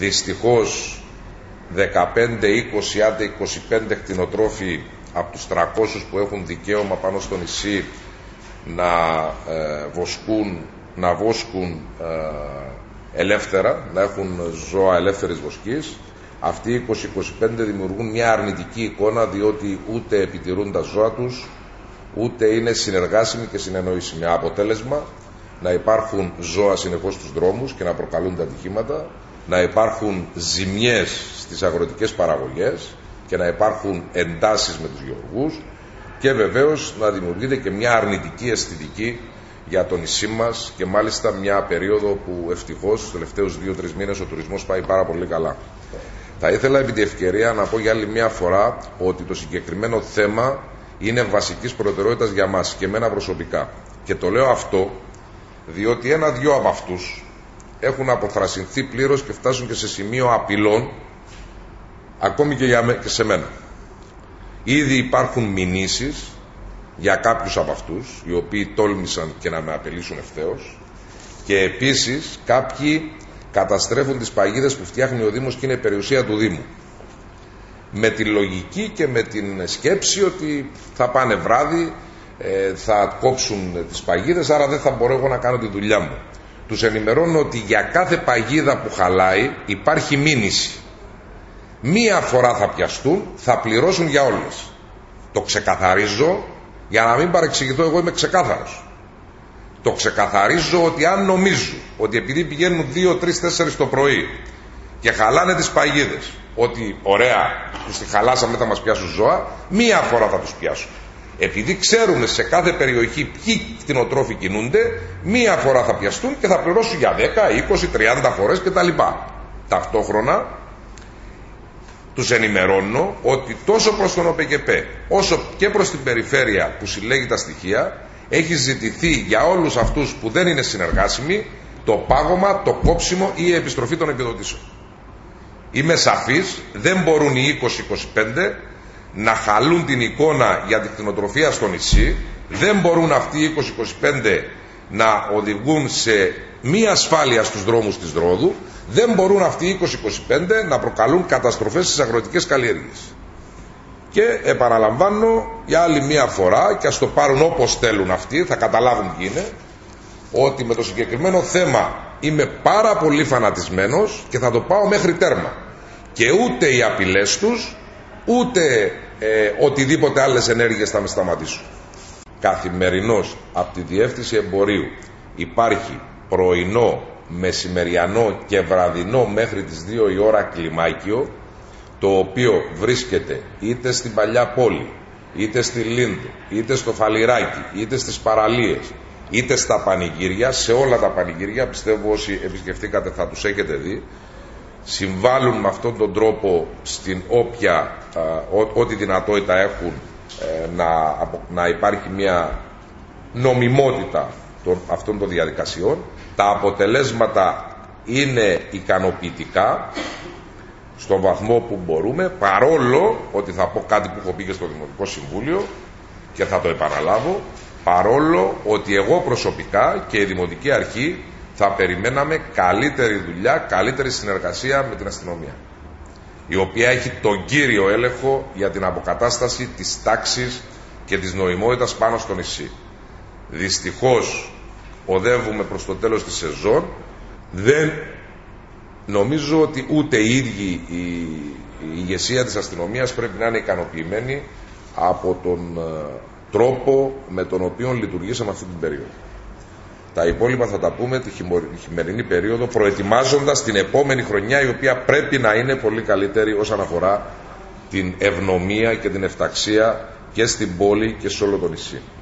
Δυστυχώς 15, 20, άντε 25 κτηνοτρόφοι από τους 300 που έχουν δικαίωμα πάνω στο νησί να ε, βοσκούν, να βόσκουν ε, ελεύθερα, να έχουν ζώα ελεύθερης βοσκής. Αυτοί οι 20-25 δημιουργούν μια αρνητική εικόνα διότι ούτε επιτηρούν τα ζώα τους, ούτε είναι συνεργάσιμοι και συνεννοήσιμοι. Αποτέλεσμα να υπάρχουν ζώα συνεχώς στους δρόμους και να προκαλούν τα ατυχήματα, να υπάρχουν ζημιές στις αγροτικές παραγωγές και να υπάρχουν εντάσεις με τους γεωργούς και βεβαίως να δημιουργείται και μια αρνητική αισθητική για το νησί μας και μάλιστα μια περίοδο που ευτυχώς στους τελευταίους δύο-τρεις μήνες ο τουρισμός πάει πάρα πολύ καλά. Θα ήθελα επί τη ευκαιρία να πω για άλλη μια φορά ότι το συγκεκριμένο θέμα είναι βασικής προτεραιότητας για μας και εμένα προσωπικά. Και το λέω αυτό διότι ένα-δυο από αυτούς έχουν αποθρασινθεί πλήρως και φτάσουν και σε σημείο απειλών ακόμη και, για, και σε μένα. Ήδη υπάρχουν μηνύσεις για κάποιους από αυτούς οι οποίοι τόλμησαν και να με απειλήσουν ευθέως. Και επίσης κάποιοι καταστρέφουν τις παγίδες που φτιάχνει ο Δήμος και είναι περιουσία του Δήμου. Με τη λογική και με την σκέψη ότι θα πάνε βράδυ ε, θα κόψουν τις παγίδες άρα δεν θα μπορώ εγώ να κάνω τη δουλειά μου τους ενημερώνω ότι για κάθε παγίδα που χαλάει υπάρχει μήνυση. Μία φορά θα πιαστούν θα πληρώσουν για όλες. Το ξεκαθαρίζω για να μην παρεξηγηθώ εγώ είμαι ξεκάθαρος. Το ξεκαθαρίζω ότι αν νομίζω ότι επειδή πηγαίνουν 2, 3, 4 το πρωί και χαλάνε τις παγίδες ότι ωραία τους τη χαλάσαμε θα μας πιάσουν ζώα μία φορά θα τους πιάσουν επειδή ξέρουμε σε κάθε περιοχή ποιοι κτηνοτρόφοι κινούνται μία φορά θα πιαστούν και θα πληρώσουν για 10, 20, 30 φορές κτλ. Ταυτόχρονα τους ενημερώνω ότι τόσο προς τον ΟΠΕΚΕΠΕ όσο και προς την περιφέρεια που συλλέγει τα στοιχεία έχει ζητηθεί για όλους αυτούς που δεν είναι συνεργάσιμοι το πάγωμα, το κόψιμο ή η επιστροφή των επιδοτήσεων. Είμαι σαφής, δεν μπορούν οι 20-25 να χαλούν την εικόνα για την κτηνοτροφία στο νησί, δεν μπορούν αυτοί οι 20-25 να οδηγούν σε μη ασφάλεια στους δρόμους της Ρόδου, δεν μπορούν αυτοί οι 20-25 να προκαλούν καταστροφές στις αγροτικές καλλιέργειες. Και επαναλαμβάνω για άλλη μία φορά και ας το πάρουν όπως θέλουν αυτοί, θα καταλάβουν τι είναι, ότι με το συγκεκριμένο θέμα είμαι πάρα πολύ φανατισμένος και θα το πάω μέχρι τέρμα. Και ούτε οι απειλές τους, ούτε ε, οτιδήποτε άλλες ενέργειες θα με σταματήσουν. Καθημερινώς από τη Διεύθυνση Εμπορίου υπάρχει πρωινό, μεσημεριανό και βραδινό μέχρι τις 2 η ώρα κλιμάκιο το οποίο βρίσκεται είτε στην Παλιά Πόλη, είτε στη Λίνδο, είτε στο Φαλιράκι, είτε στις παραλίες, είτε στα πανηγύρια, σε όλα τα πανηγύρια, πιστεύω όσοι επισκεφτήκατε θα τους έχετε δει, συμβάλλουν με αυτόν τον τρόπο στην όποια, ό,τι δυνατότητα έχουν ε, να, να υπάρχει μια νομιμότητα των, αυτών των διαδικασιών. Τα αποτελέσματα είναι ικανοποιητικά στον βαθμό που μπορούμε, παρόλο ότι θα πω κάτι που έχω πει και στο Δημοτικό Συμβούλιο και θα το επαναλάβω, παρόλο ότι εγώ προσωπικά και η Δημοτική Αρχή θα περιμέναμε καλύτερη δουλειά, καλύτερη συνεργασία με την αστυνομία η οποία έχει τον κύριο έλεγχο για την αποκατάσταση της τάξης και της νοημότητας πάνω στο νησί. Δυστυχώς οδεύουμε προς το τέλος της σεζόν, δεν νομίζω ότι ούτε οι ίδιοι η, η ηγεσία της αστυνομίας πρέπει να είναι ικανοποιημένη από τον ε, τρόπο με τον οποίο λειτουργήσαμε αυτή την περίοδο. Τα υπόλοιπα θα τα πούμε τη χειμερινή περίοδο προετοιμάζοντας την επόμενη χρονιά η οποία πρέπει να είναι πολύ καλύτερη όσον αφορά την ευνομία και την εφταξία και στην πόλη και σε όλο το νησί.